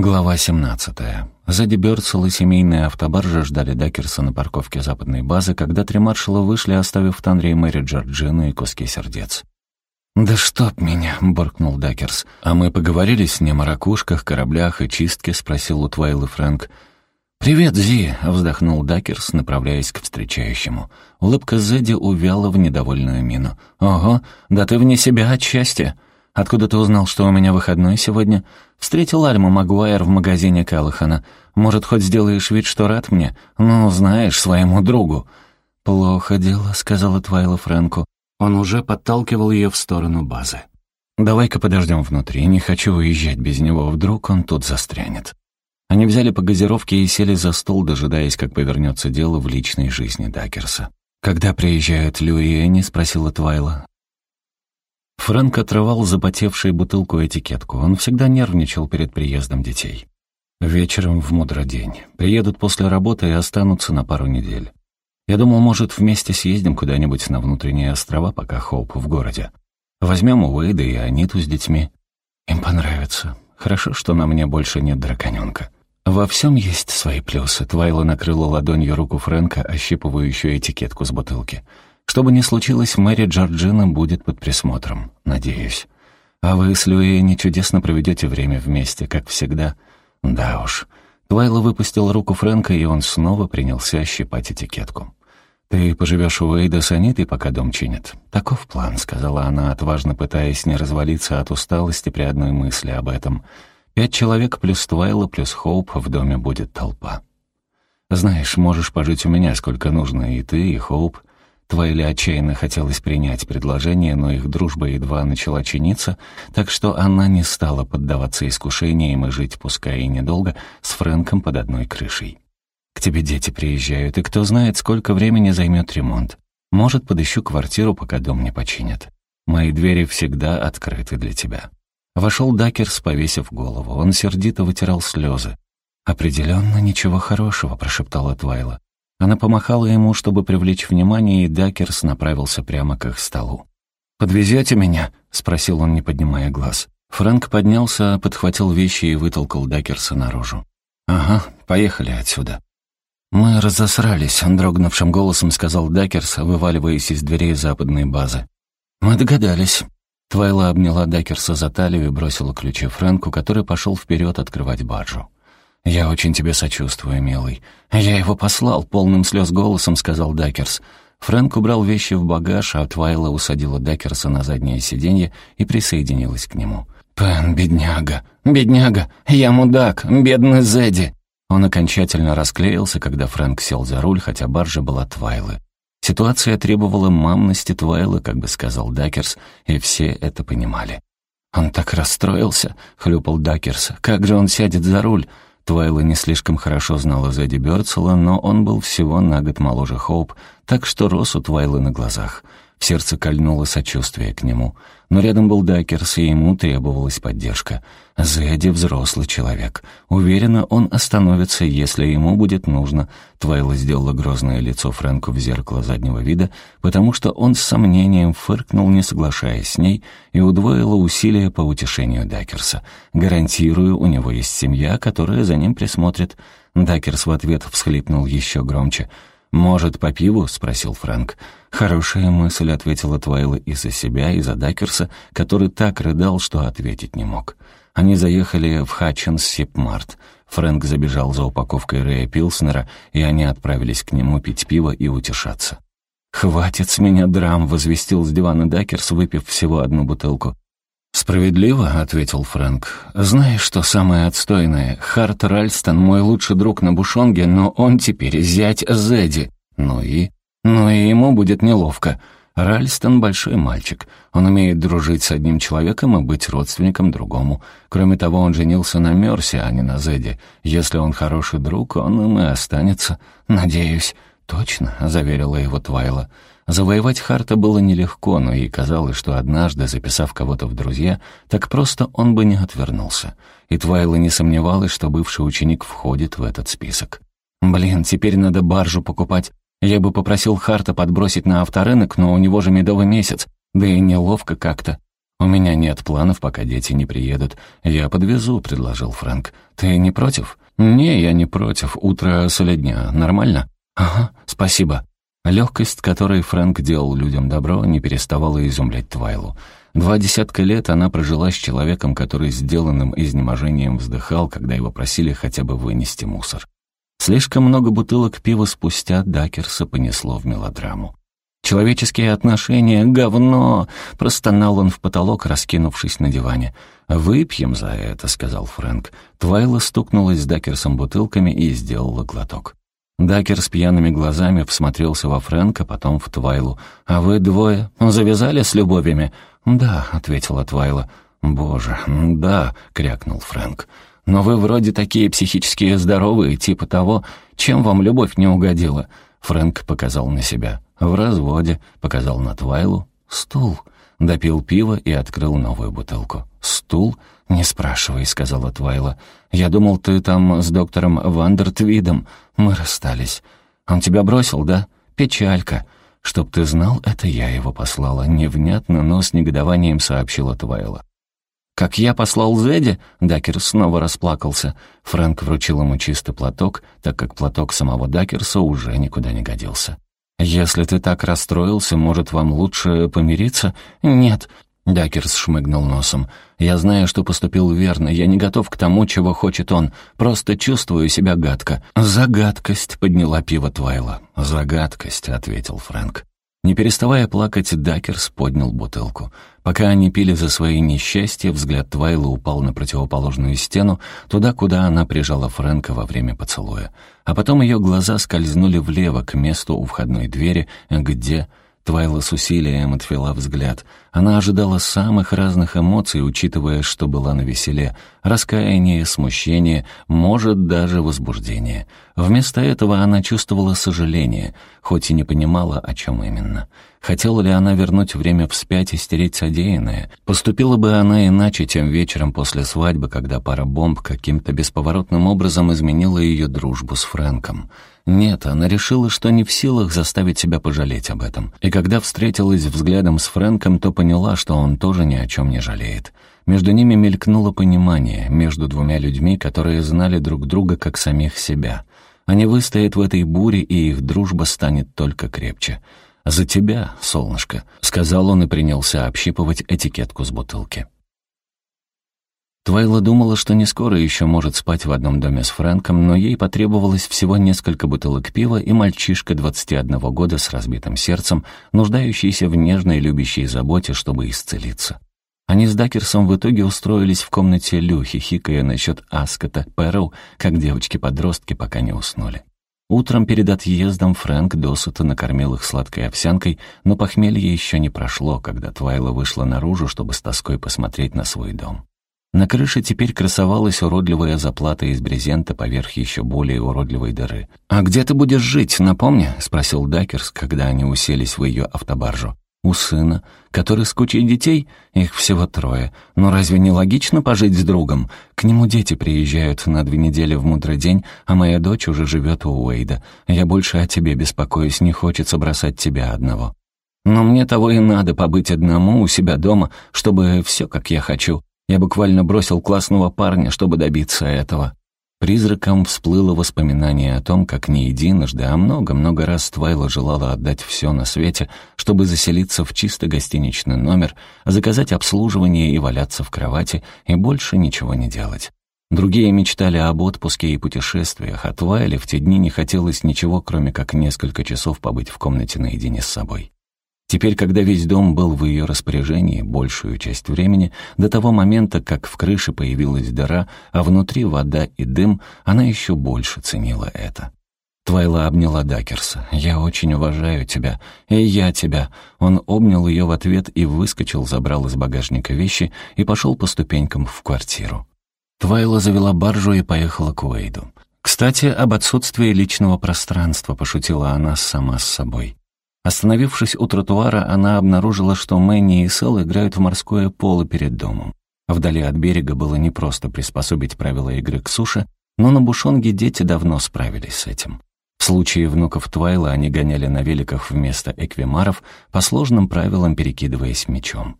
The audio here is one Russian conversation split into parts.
Глава 17. Зэдди Бёрдсел и семейная автобаржа ждали Дакерса на парковке западной базы, когда три маршала вышли, оставив в Танрии Мэри Джорджину и куски сердец. «Да чтоб меня!» — буркнул Дакерс. «А мы поговорили с ним о ракушках, кораблях и чистке?» — спросил у Твайлы Фрэнк. «Привет, Зи!» — вздохнул Дакерс, направляясь к встречающему. Улыбка Зэдди увяла в недовольную мину. «Ого, да ты вне себя от счастья!» «Откуда ты узнал, что у меня выходной сегодня?» «Встретил Альму Магуайр в магазине Калахана. Может, хоть сделаешь вид, что рад мне? Ну, знаешь, своему другу». «Плохо дело», — сказала Твайла Фрэнку. Он уже подталкивал ее в сторону базы. «Давай-ка подождем внутри, не хочу уезжать без него, вдруг он тут застрянет». Они взяли по газировке и сели за стол, дожидаясь, как повернется дело в личной жизни Дакерса. «Когда приезжают Лю и Энни?» — спросила Твайла. Фрэнк отрывал запотевшую бутылку этикетку. Он всегда нервничал перед приездом детей. Вечером в мудрый день. Приедут после работы и останутся на пару недель. Я думал, может, вместе съездим куда-нибудь на внутренние острова, пока Хоуп в городе. Возьмем Уэйда и Аниту с детьми. Им понравится. Хорошо, что на мне больше нет драконёнка. Во всем есть свои плюсы. Твайла накрыла ладонью руку Фрэнка, ощипывающую этикетку с бутылки. Что бы ни случилось, Мэри Джорджина будет под присмотром, надеюсь. А вы с Люэни чудесно проведете время вместе, как всегда. Да уж. Твайла выпустил руку Фрэнка, и он снова принялся щипать этикетку. «Ты поживешь у Эйда с Анитой, пока дом чинят?» «Таков план», — сказала она, отважно пытаясь не развалиться от усталости при одной мысли об этом. «Пять человек плюс Твайла плюс Хоуп в доме будет толпа». «Знаешь, можешь пожить у меня сколько нужно, и ты, и Хоуп. Твайли отчаянно хотелось принять предложение, но их дружба едва начала чиниться, так что она не стала поддаваться искушениям и жить, пускай и недолго, с Фрэнком под одной крышей. «К тебе дети приезжают, и кто знает, сколько времени займет ремонт. Может, подыщу квартиру, пока дом не починят. Мои двери всегда открыты для тебя». Вошел Дакерс, повесив голову. Он сердито вытирал слезы. «Определенно ничего хорошего», — прошептала Твайла. Она помахала ему, чтобы привлечь внимание, и Дакерс направился прямо к их столу. «Подвезете меня?» — спросил он, не поднимая глаз. Фрэнк поднялся, подхватил вещи и вытолкал Дакерса наружу. «Ага, поехали отсюда». «Мы разосрались», — дрогнувшим голосом сказал Дакерс, вываливаясь из дверей западной базы. «Мы догадались». Твайла обняла Дакерса за талию и бросила ключи Фрэнку, который пошел вперед открывать баржу. «Я очень тебе сочувствую, милый. Я его послал», — полным слез голосом сказал Дакерс. Фрэнк убрал вещи в багаж, а Твайла усадила Дакерса на заднее сиденье и присоединилась к нему. «Пен, бедняга, бедняга, я мудак, бедный Зэдди!» Он окончательно расклеился, когда Фрэнк сел за руль, хотя баржа была Твайлы. Ситуация требовала мамности Твайлы, как бы сказал Дакерс, и все это понимали. «Он так расстроился», — хлюпал Дакерс. «Как же он сядет за руль?» Твайла не слишком хорошо знала Зэдди Бёрдсела, но он был всего на год моложе Хоуп, так что рос у Твайлы на глазах. В сердце кольнуло сочувствие к нему. Но рядом был Дакерс, и ему требовалась поддержка. Зэдди — взрослый человек. Уверена, он остановится, если ему будет нужно. Твайла сделала грозное лицо Фрэнку в зеркало заднего вида, потому что он с сомнением фыркнул, не соглашаясь с ней, и удвоила усилия по утешению Дакерса. «Гарантирую, у него есть семья, которая за ним присмотрит». Дакерс в ответ всхлипнул еще громче — «Может, по пиву?» — спросил Фрэнк. «Хорошая мысль», — ответила Твайла и за себя, и за Дакерса, который так рыдал, что ответить не мог. Они заехали в Хатчинс Сипмарт. Фрэнк забежал за упаковкой Рэя Пилснера, и они отправились к нему пить пиво и утешаться. «Хватит с меня драм», — возвестил с дивана Дакерс, выпив всего одну бутылку. «Справедливо», — ответил Фрэнк. «Знаешь, что самое отстойное? Харт Ральстон — мой лучший друг на Бушонге, но он теперь зять Зедди. Ну и? Ну и ему будет неловко. Ральстон — большой мальчик. Он умеет дружить с одним человеком и быть родственником другому. Кроме того, он женился на Мерсе, а не на Зедди. Если он хороший друг, он им и останется. Надеюсь». «Точно», — заверила его Твайла. Завоевать Харта было нелегко, но ей казалось, что однажды, записав кого-то в друзья, так просто он бы не отвернулся. И Твайла не сомневалась, что бывший ученик входит в этот список. «Блин, теперь надо баржу покупать. Я бы попросил Харта подбросить на авторынок, но у него же медовый месяц. Да и неловко как-то. «У меня нет планов, пока дети не приедут. Я подвезу», — предложил Фрэнк. «Ты не против?» «Не, я не против. Утро солидня. Нормально?» «Ага, спасибо». Легкость, которой Фрэнк делал людям добро, не переставала изумлять Твайлу. Два десятка лет она прожила с человеком, который сделанным изнеможением вздыхал, когда его просили хотя бы вынести мусор. Слишком много бутылок пива спустя Дакерса понесло в мелодраму. «Человеческие отношения — говно!» — простонал он в потолок, раскинувшись на диване. «Выпьем за это», — сказал Фрэнк. Твайла стукнулась с Дакерсом бутылками и сделала глоток. Дакер с пьяными глазами всмотрелся во Фрэнка, потом в Твайлу. «А вы двое завязали с любовями?» «Да», — ответила Твайла. «Боже, да», — крякнул Фрэнк. «Но вы вроде такие психически здоровые, типа того, чем вам любовь не угодила?» Фрэнк показал на себя. «В разводе», — показал на Твайлу. «Стул». Допил пиво и открыл новую бутылку. «Стул? Не спрашивай», — сказала Твайла. «Я думал, ты там с доктором Вандертвидом. Мы расстались. Он тебя бросил, да? Печалька. Чтоб ты знал, это я его послала». Невнятно, но с негодованием сообщила Твайла. «Как я послал Зедди?» Дакер снова расплакался. Фрэнк вручил ему чистый платок, так как платок самого Дакерса уже никуда не годился. «Если ты так расстроился, может, вам лучше помириться?» «Нет», — Дакерс шмыгнул носом. «Я знаю, что поступил верно. Я не готов к тому, чего хочет он. Просто чувствую себя гадко». «За гадкость», — подняла пиво Твайла. «За гадкость», — ответил Фрэнк. Не переставая плакать, Дакерс поднял бутылку. Пока они пили за свои несчастья, взгляд Твайлы упал на противоположную стену, туда, куда она прижала Фрэнка во время поцелуя. А потом ее глаза скользнули влево, к месту у входной двери, где... Твайла с усилием отвела взгляд. Она ожидала самых разных эмоций, учитывая, что была на веселе. Раскаяние, смущение, может, даже возбуждение. Вместо этого она чувствовала сожаление, хоть и не понимала, о чем именно. Хотела ли она вернуть время вспять и стереть содеянное? Поступила бы она иначе тем вечером после свадьбы, когда пара бомб каким-то бесповоротным образом изменила ее дружбу с Фрэнком. Нет, она решила, что не в силах заставить себя пожалеть об этом. И когда встретилась взглядом с Фрэнком, то поняла, что он тоже ни о чем не жалеет. Между ними мелькнуло понимание, между двумя людьми, которые знали друг друга как самих себя. Они выстоят в этой буре, и их дружба станет только крепче. «За тебя, солнышко», — сказал он и принялся общипывать этикетку с бутылки. Твайла думала, что не скоро еще может спать в одном доме с Фрэнком, но ей потребовалось всего несколько бутылок пива и мальчишка 21 года с разбитым сердцем, нуждающийся в нежной любящей заботе, чтобы исцелиться. Они с Дакерсом в итоге устроились в комнате Лю, хихикая насчет Аскота, Пэрроу, как девочки-подростки, пока не уснули. Утром перед отъездом Фрэнк досыта накормил их сладкой овсянкой, но похмелье еще не прошло, когда Твайла вышла наружу, чтобы с тоской посмотреть на свой дом. На крыше теперь красовалась уродливая заплата из брезента поверх еще более уродливой дыры. «А где ты будешь жить, напомни?» — спросил Дакерс, когда они уселись в ее автобаржу. «У сына, который с кучей детей? Их всего трое. Но разве не логично пожить с другом? К нему дети приезжают на две недели в мудрый день, а моя дочь уже живет у Уэйда. Я больше о тебе беспокоюсь, не хочется бросать тебя одного». «Но мне того и надо побыть одному у себя дома, чтобы все как я хочу. Я буквально бросил классного парня, чтобы добиться этого. Призраком всплыло воспоминание о том, как не единожды, а много-много раз Твайла желала отдать все на свете, чтобы заселиться в чисто гостиничный номер, заказать обслуживание и валяться в кровати, и больше ничего не делать. Другие мечтали об отпуске и путешествиях, а Твайле в те дни не хотелось ничего, кроме как несколько часов побыть в комнате наедине с собой. Теперь, когда весь дом был в ее распоряжении большую часть времени, до того момента, как в крыше появилась дыра, а внутри вода и дым, она еще больше ценила это. Твайла обняла Дакерса. «Я очень уважаю тебя. И я тебя». Он обнял ее в ответ и выскочил, забрал из багажника вещи и пошел по ступенькам в квартиру. Твайла завела баржу и поехала к Уэйду. «Кстати, об отсутствии личного пространства», — пошутила она сама с собой. Остановившись у тротуара, она обнаружила, что Мэнни и Сэл играют в морское поло перед домом. Вдали от берега было непросто приспособить правила игры к суше, но на Бушонге дети давно справились с этим. В случае внуков Твайла они гоняли на великах вместо эквимаров, по сложным правилам перекидываясь мечом.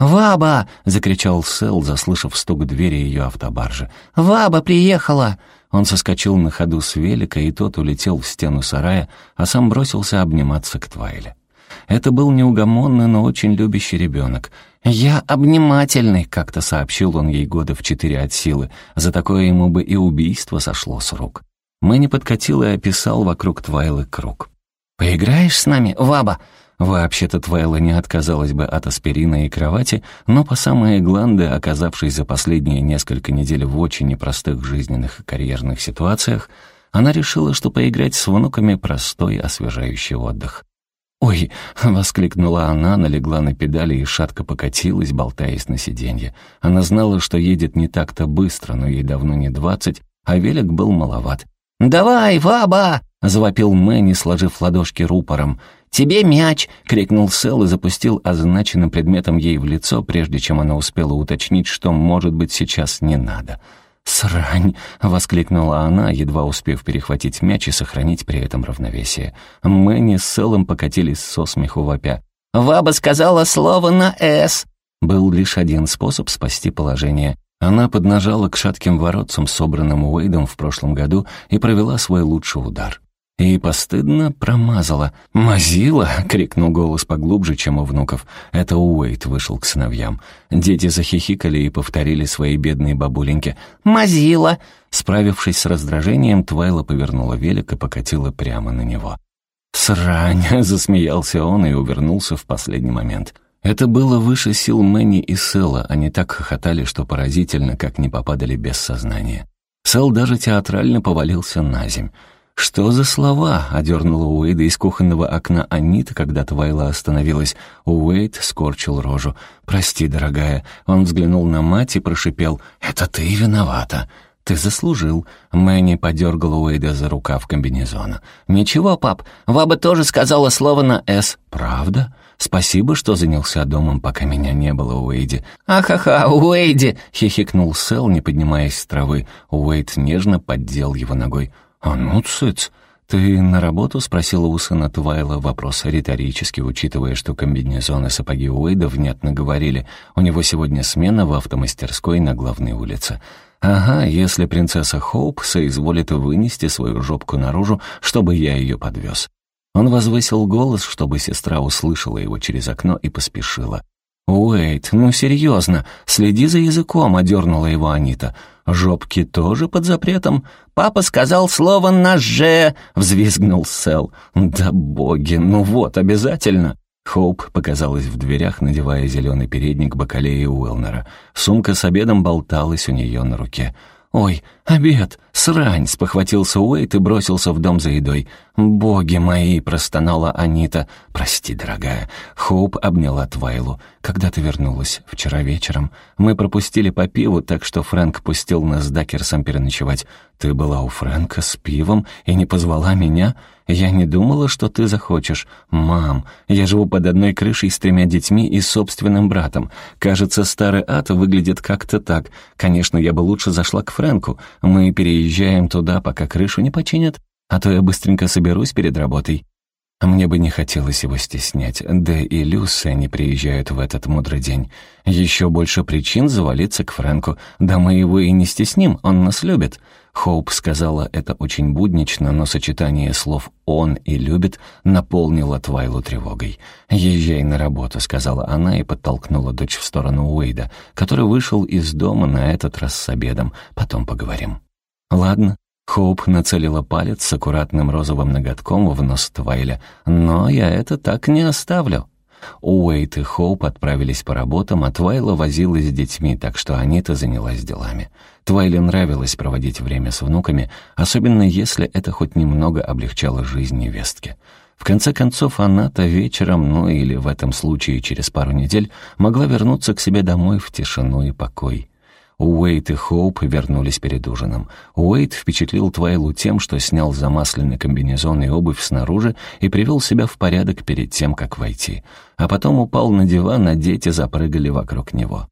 «Ваба!» — закричал Сэл, заслышав стук двери ее автобаржи. «Ваба приехала!» Он соскочил на ходу с велика, и тот улетел в стену сарая, а сам бросился обниматься к Твайле. Это был неугомонный, но очень любящий ребенок. «Я обнимательный», — как-то сообщил он ей года в четыре от силы. За такое ему бы и убийство сошло с рук. Мэнни подкатил и описал вокруг Твайлы круг. «Поиграешь с нами, Ваба?» Вообще-то Твайла не отказалась бы от аспирина и кровати, но по самые гланды, оказавшись за последние несколько недель в очень непростых жизненных и карьерных ситуациях, она решила, что поиграть с внуками — простой освежающий отдых. «Ой!» — воскликнула она, налегла на педали и шатко покатилась, болтаясь на сиденье. Она знала, что едет не так-то быстро, но ей давно не двадцать, а велик был маловат. «Давай, Ваба!» — завопил Мэнни, сложив ладошки рупором. «Тебе мяч!» — крикнул Сэл и запустил означенным предметом ей в лицо, прежде чем она успела уточнить, что, может быть, сейчас не надо. «Срань!» — воскликнула она, едва успев перехватить мяч и сохранить при этом равновесие. Мэнни с Сэлом покатились со смеху вопя. «Ваба сказала слово на «С». Был лишь один способ спасти положение. Она поднажала к шатким воротцам, собранным Уэйдом в прошлом году, и провела свой лучший удар и постыдно промазала. «Мазила!» — крикнул голос поглубже, чем у внуков. Это Уэйт вышел к сыновьям. Дети захихикали и повторили свои бедные бабуленьки. «Мазила!» Справившись с раздражением, Твайла повернула велик и покатила прямо на него. «Срань!» — засмеялся он и увернулся в последний момент. Это было выше сил Мэнни и Сэла, они так хохотали, что поразительно, как не попадали без сознания. Сэл даже театрально повалился на земь. «Что за слова?» — одернула Уэйда из кухонного окна Анита, когда Твайла остановилась. Уэйд скорчил рожу. «Прости, дорогая». Он взглянул на мать и прошипел. «Это ты виновата». «Ты заслужил». Мэнни подергала Уэйда за рукав комбинезона. «Ничего, пап, Ваба тоже сказала слово на «С». «Правда?» «Спасибо, что занялся домом, пока меня не было, Уэйди». «Ахаха, Уэйди!» — хихикнул Сэл, не поднимаясь с травы. Уэйд нежно поддел его ногой. «А ну, цыц! Ты на работу?» — спросила у сына Твайла вопрос риторически, учитывая, что комбинезоны сапоги Уэйда внятно говорили. У него сегодня смена в автомастерской на главной улице. «Ага, если принцесса Хоуп соизволит вынести свою жопку наружу, чтобы я ее подвез». Он возвысил голос, чтобы сестра услышала его через окно и поспешила. «Уэйт, ну серьезно, следи за языком», — одернула его Анита. «Жопки тоже под запретом?» «Папа сказал слово на «же», — взвизгнул Сэл. «Да боги, ну вот, обязательно!» Хоуп показалась в дверях, надевая зеленый передник Бакалеи Уэлнера. Сумка с обедом болталась у нее на руке. «Ой, обед! Срань!» — спохватился Уэйт и бросился в дом за едой. «Боги мои!» — простонала Анита. «Прости, дорогая». Хоуп обняла Твайлу. «Когда ты вернулась? Вчера вечером. Мы пропустили по пиву, так что Фрэнк пустил нас с Дакерсом переночевать. Ты была у Фрэнка с пивом и не позвала меня? Я не думала, что ты захочешь. Мам, я живу под одной крышей с тремя детьми и собственным братом. Кажется, старый ад выглядит как-то так. Конечно, я бы лучше зашла к Фрэнку. Мы переезжаем туда, пока крышу не починят, а то я быстренько соберусь перед работой. Мне бы не хотелось его стеснять, да и Люс они приезжают в этот мудрый день. Еще больше причин завалиться к Фрэнку. Да мы его и не стесним, он нас любит. Хоуп сказала это очень буднично, но сочетание слов «он» и «любит» наполнило Твайлу тревогой. «Езжай на работу», — сказала она и подтолкнула дочь в сторону Уэйда, который вышел из дома на этот раз с обедом. «Потом поговорим». «Ладно», Хоуп нацелила палец с аккуратным розовым ноготком в нос Твайля. «Но я это так не оставлю». Уэйт и Хоуп отправились по работам, а Твайла возилась с детьми, так что Анита занялась делами. Твайле нравилось проводить время с внуками, особенно если это хоть немного облегчало жизнь невестки. В конце концов, она-то вечером, ну или в этом случае через пару недель, могла вернуться к себе домой в тишину и покой. Уэйт и Хоуп вернулись перед ужином. Уэйт впечатлил Твайлу тем, что снял замасленный комбинезон и обувь снаружи и привел себя в порядок перед тем, как войти. А потом упал на диван, а дети запрыгали вокруг него.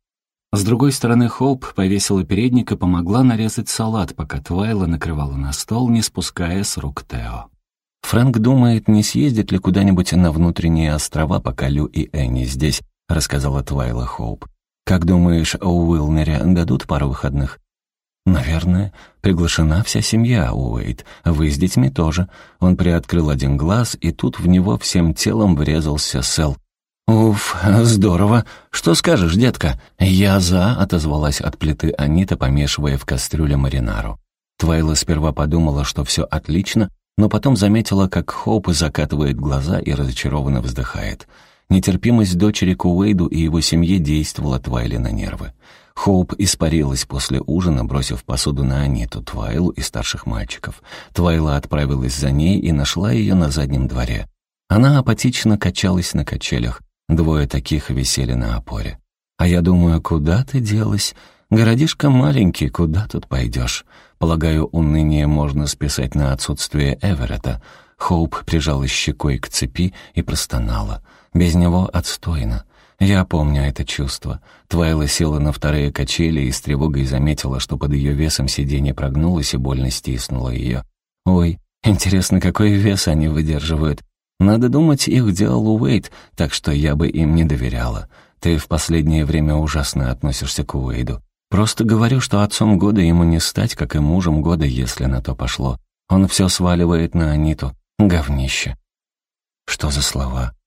С другой стороны, Хоуп повесила передник и помогла нарезать салат, пока Твайла накрывала на стол, не спуская с рук Тео. Фрэнк думает, не съездит ли куда-нибудь на внутренние острова, пока Лю и Энни здесь, — рассказала Твайла Хоуп. «Как думаешь, у Уилнере дадут пару выходных?» «Наверное. Приглашена вся семья, Уэйт. Вы с детьми тоже». Он приоткрыл один глаз, и тут в него всем телом врезался Сэл. «Уф, здорово. Что скажешь, детка?» «Я за», — отозвалась от плиты Анита, помешивая в кастрюле маринару. Твайла сперва подумала, что все отлично, но потом заметила, как Хоуп закатывает глаза и разочарованно вздыхает. Нетерпимость дочери к и его семье действовала Твайле на нервы. Хоуп испарилась после ужина, бросив посуду на Аниту, Твайлу и старших мальчиков. Твайла отправилась за ней и нашла ее на заднем дворе. Она апатично качалась на качелях. Двое таких висели на опоре. «А я думаю, куда ты делась? Городишко маленький, куда тут пойдешь?» Полагаю, уныние можно списать на отсутствие Эверетта. Хоуп прижалась щекой к цепи и простонала. Без него отстойно. Я помню это чувство. Твайла села на вторые качели и с тревогой заметила, что под ее весом сиденье прогнулось и больно стиснуло ее. «Ой, интересно, какой вес они выдерживают? Надо думать, их делал Уэйд, так что я бы им не доверяла. Ты в последнее время ужасно относишься к Уэйду. Просто говорю, что отцом года ему не стать, как и мужем года, если на то пошло. Он все сваливает на Аниту. Говнище». «Что за слова?»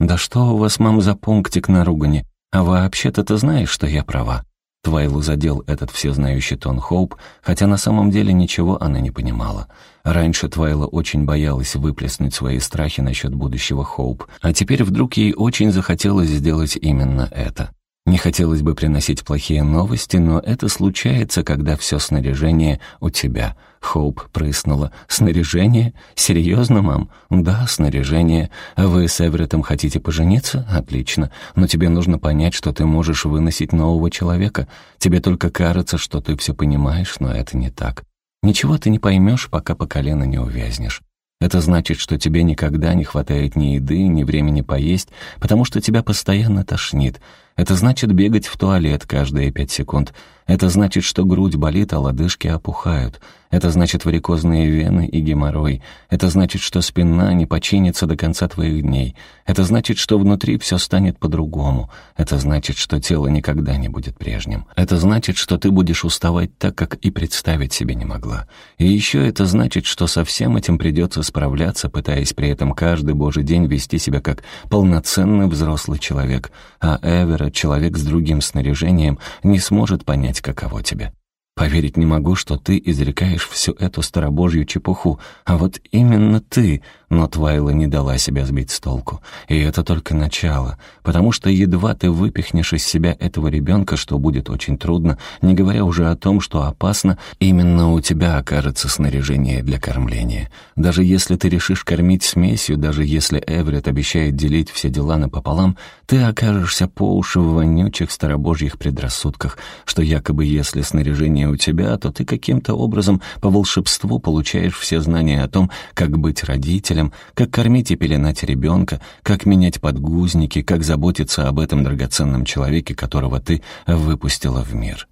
«Да что у вас, мам, за пунктик на ругани? А вообще-то ты знаешь, что я права?» Твайлу задел этот всезнающий тон Хоуп, хотя на самом деле ничего она не понимала. Раньше Твайла очень боялась выплеснуть свои страхи насчет будущего Хоуп, а теперь вдруг ей очень захотелось сделать именно это. Не хотелось бы приносить плохие новости, но это случается, когда все снаряжение у тебя. Хоуп прыснула. «Снаряжение? Серьезно, мам?» «Да, снаряжение. Вы с Эвереттом хотите пожениться? Отлично. Но тебе нужно понять, что ты можешь выносить нового человека. Тебе только кажется, что ты все понимаешь, но это не так. Ничего ты не поймешь, пока по колено не увязнешь. Это значит, что тебе никогда не хватает ни еды, ни времени поесть, потому что тебя постоянно тошнит. Это значит бегать в туалет каждые пять секунд. Это значит, что грудь болит, а лодыжки опухают. Это значит варикозные вены и геморрой. Это значит, что спина не починится до конца твоих дней. Это значит, что внутри все станет по-другому. Это значит, что тело никогда не будет прежним. Это значит, что ты будешь уставать так, как и представить себе не могла. И еще это значит, что со всем этим придется справляться, пытаясь при этом каждый божий день вести себя как полноценный взрослый человек. А Эвера человек с другим снаряжением не сможет понять, каково тебе. Поверить не могу, что ты изрекаешь всю эту старобожью чепуху, а вот именно ты, но Твайла не дала себя сбить с толку. И это только начало, потому что едва ты выпихнешь из себя этого ребенка, что будет очень трудно, не говоря уже о том, что опасно, именно у тебя окажется снаряжение для кормления. Даже если ты решишь кормить смесью, даже если Эврит обещает делить все дела напополам, ты окажешься по уши в вонючих старобожьих предрассудках, что якобы если снаряжение у тебя, то ты каким-то образом по волшебству получаешь все знания о том, как быть родителем, как кормить и пеленать ребенка, как менять подгузники, как заботиться об этом драгоценном человеке, которого ты выпустила в мир.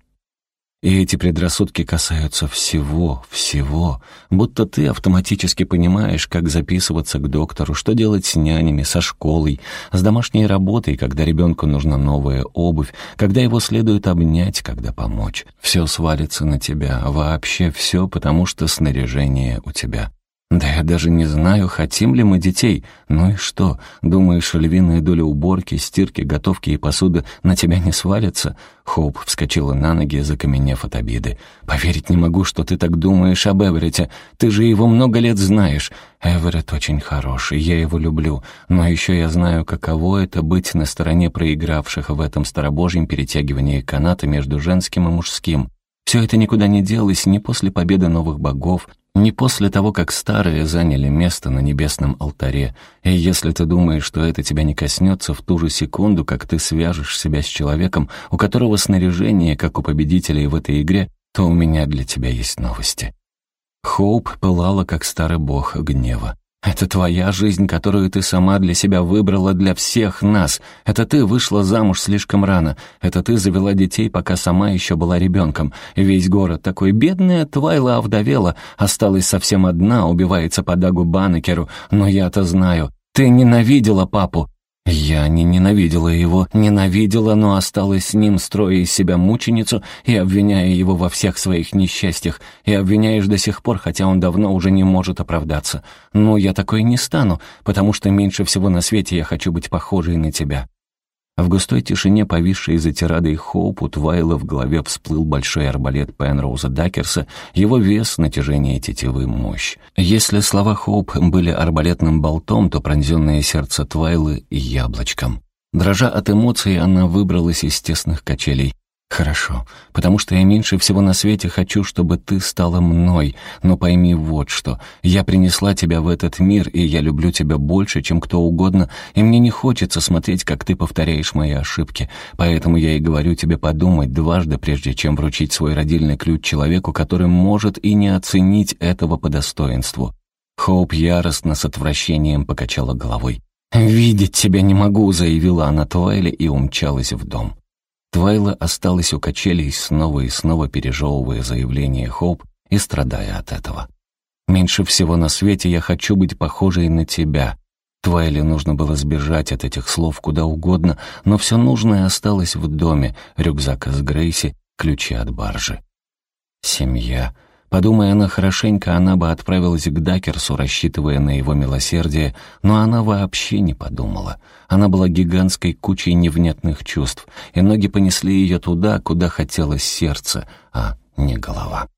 И эти предрассудки касаются всего, всего. Будто ты автоматически понимаешь, как записываться к доктору, что делать с нянями, со школой, с домашней работой, когда ребенку нужна новая обувь, когда его следует обнять, когда помочь. Все свалится на тебя, вообще все, потому что снаряжение у тебя. «Да я даже не знаю, хотим ли мы детей. Ну и что? Думаешь, львиная доля уборки, стирки, готовки и посуды на тебя не свалится?» Хоуп вскочила на ноги, закаменев от обиды. «Поверить не могу, что ты так думаешь об Эверете. Ты же его много лет знаешь. Эверет очень хороший, я его люблю. Но еще я знаю, каково это быть на стороне проигравших в этом старобожьем перетягивании каната между женским и мужским. Все это никуда не делось ни после победы новых богов, не после того, как старые заняли место на небесном алтаре. И если ты думаешь, что это тебя не коснется в ту же секунду, как ты свяжешь себя с человеком, у которого снаряжение, как у победителей в этой игре, то у меня для тебя есть новости. Хоуп пылала, как старый бог гнева. Это твоя жизнь, которую ты сама для себя выбрала для всех нас. Это ты вышла замуж слишком рано. Это ты завела детей, пока сама еще была ребенком. Весь город такой бедная, Твайла овдовела, осталась совсем одна, убивается по Дагу Банекеру. Но я-то знаю, ты ненавидела папу. Я не ненавидела его, ненавидела, но осталась с ним, строя из себя мученицу и обвиняя его во всех своих несчастьях, и обвиняешь до сих пор, хотя он давно уже не может оправдаться. Но я такой не стану, потому что меньше всего на свете я хочу быть похожей на тебя. В густой тишине, повисшей за тирадой Хоуп, у Твайла в голове всплыл большой арбалет Пенроуза Дакерса, его вес, натяжение тетивы, мощь. Если слова Хоуп были арбалетным болтом, то пронзенное сердце Твайлы — яблочком. Дрожа от эмоций, она выбралась из тесных качелей. «Хорошо, потому что я меньше всего на свете хочу, чтобы ты стала мной, но пойми вот что. Я принесла тебя в этот мир, и я люблю тебя больше, чем кто угодно, и мне не хочется смотреть, как ты повторяешь мои ошибки. Поэтому я и говорю тебе подумать дважды, прежде чем вручить свой родильный ключ человеку, который может и не оценить этого по достоинству». Хоуп яростно с отвращением покачала головой. «Видеть тебя не могу», — заявила она Туайле и умчалась в дом. Твайла осталась у качелей, снова и снова пережевывая заявление Хоуп и страдая от этого. «Меньше всего на свете я хочу быть похожей на тебя». Твайле нужно было сбежать от этих слов куда угодно, но все нужное осталось в доме, рюкзак из Грейси, ключи от баржи. Семья. Подумая она хорошенько, она бы отправилась к Дакерсу, рассчитывая на его милосердие, но она вообще не подумала. Она была гигантской кучей невнятных чувств, и ноги понесли ее туда, куда хотелось сердце, а не голова.